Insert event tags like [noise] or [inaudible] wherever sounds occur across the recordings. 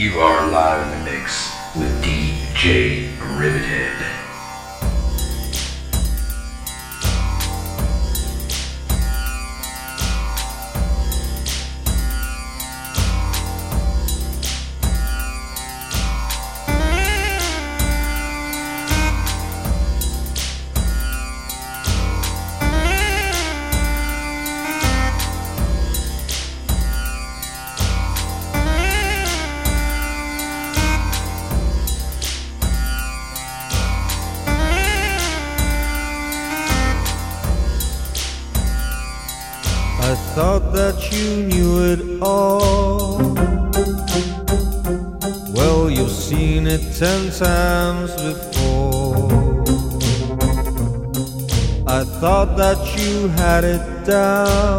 You are live in the mix with DJ Rivithead. it down.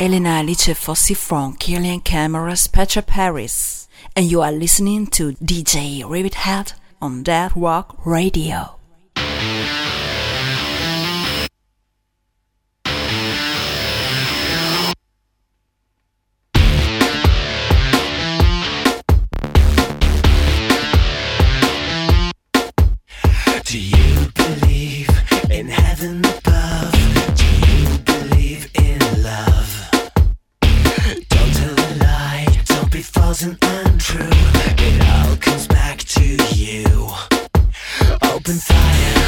Elena Alice Fossi from Kirlian Cameras Spectra Paris, and you are listening to DJ Rivithead on Deathrock Radio. Do you believe in heaven above? Do you believe in love? And untrue. It all comes back to you. Open fire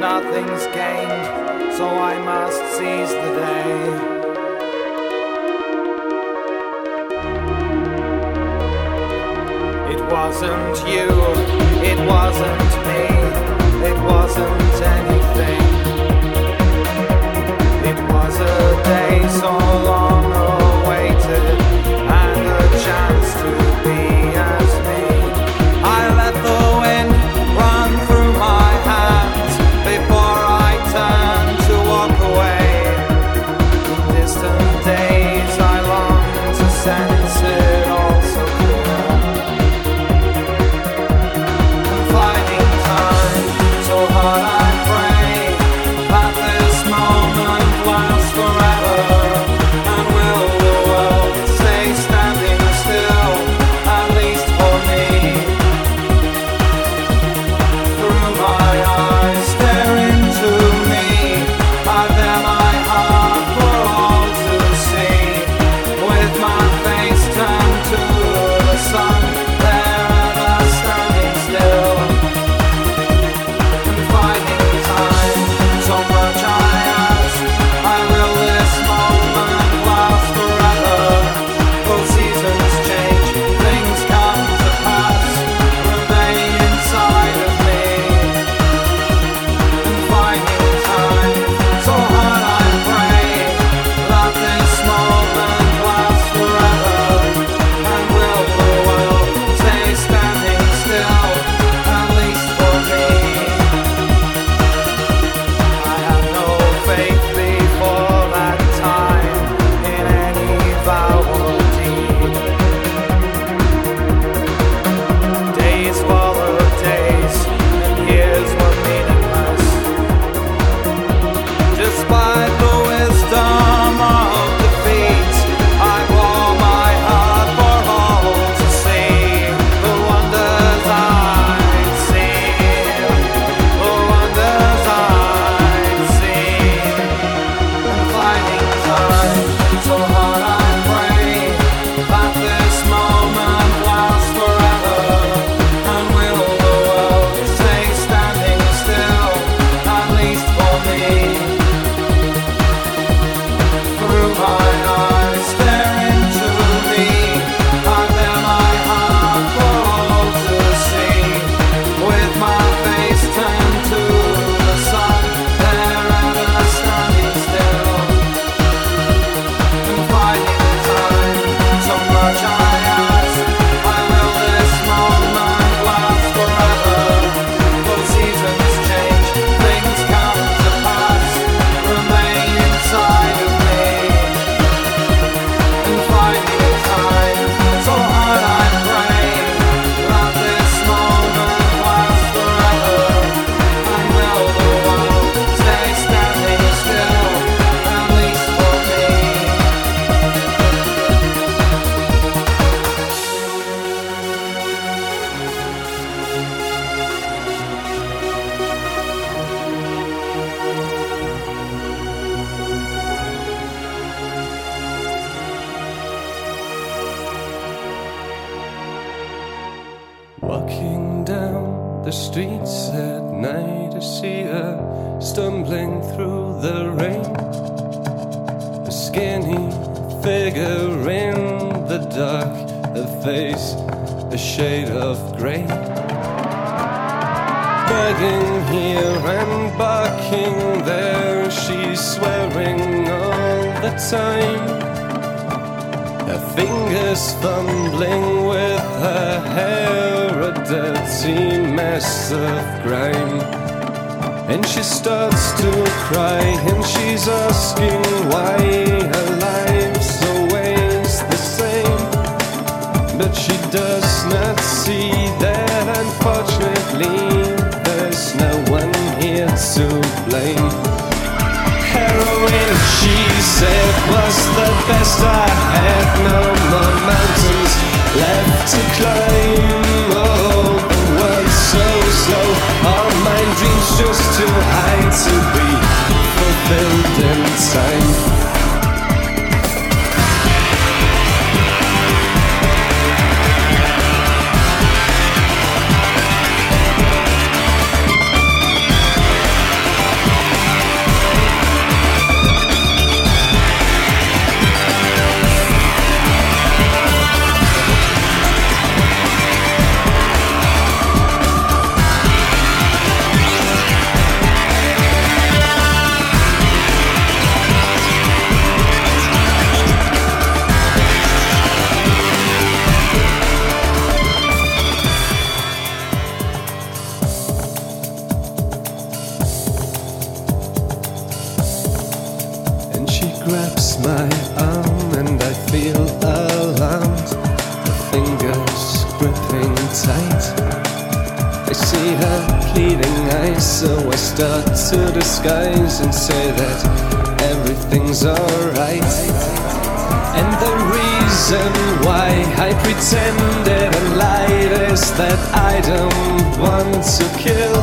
nothing's gained, so I must seize the day. It wasn't you. Disguise and say that everything's alright. And the reason why I pretended and lied is that I don't want to kill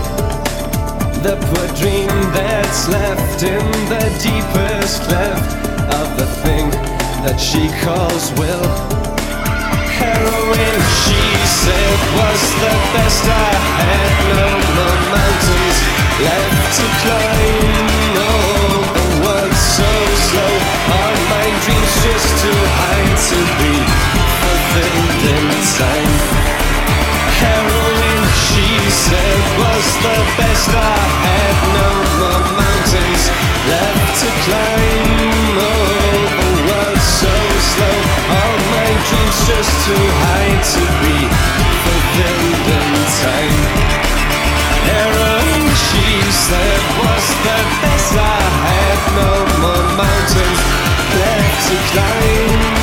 the poor dream that's left in the deepest cleft of the thing that she calls will. Heroin, she said, was the best I had. No more mountains left to climb. Oh, so slow. All my dreams just too high to be time. Heroin, she said, was the best I had. No more mountains left to climb. Oh, so slow. My dreams just too high the best I had. No more mountains left to climb.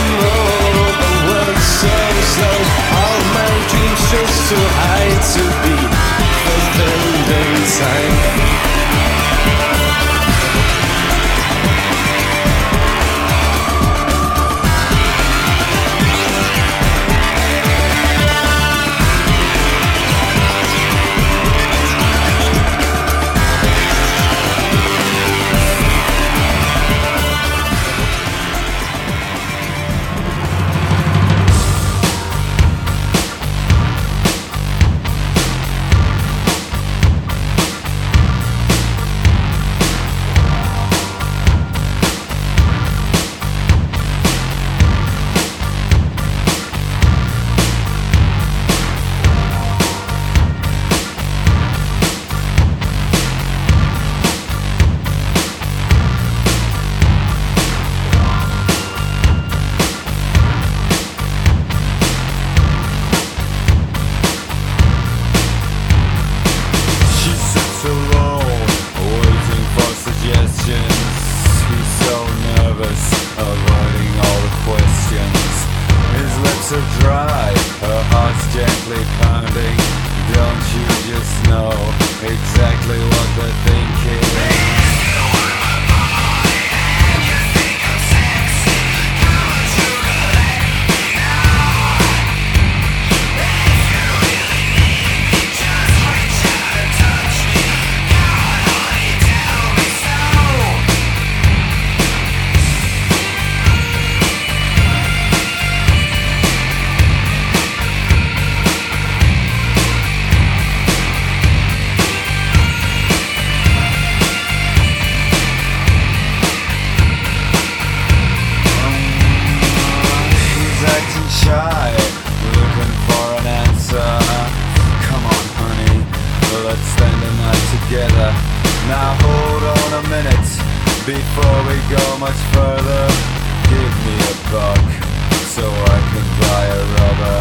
Together. Now hold on a minute before we go much further. Give me a buck so I can buy a rubber.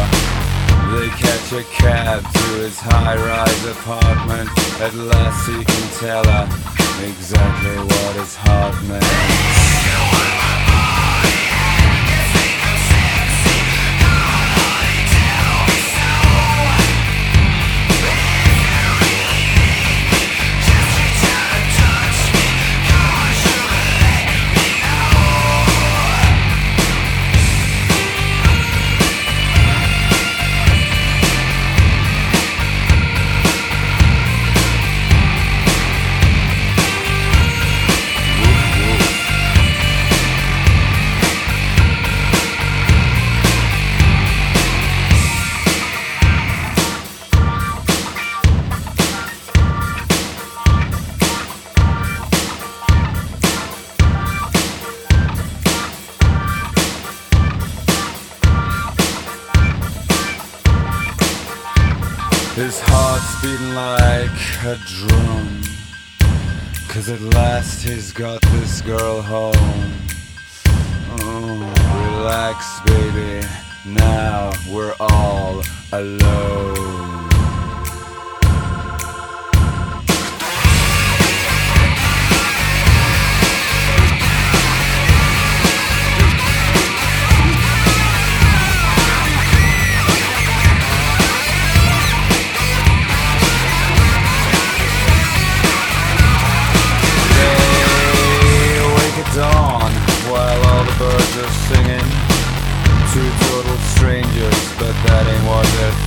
They catch a cab to his high-rise apartment. At last he can tell her exactly what his heart meant. A drum. Cause at last he's got this girl home. Oh, relax, baby. Now we're all alone.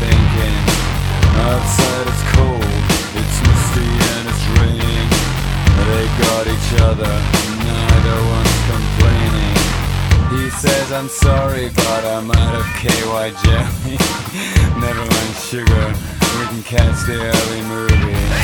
Thinking. Outside it's cold, it's misty and it's raining. They got each other, neither one's complaining. He says I'm sorry, but I'm out of KY jelly. [laughs] Never mind sugar, we can catch the early movie.